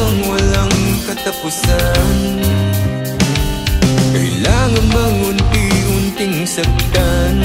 bang walang katapusan? Kailangan bang unti-unting saktan?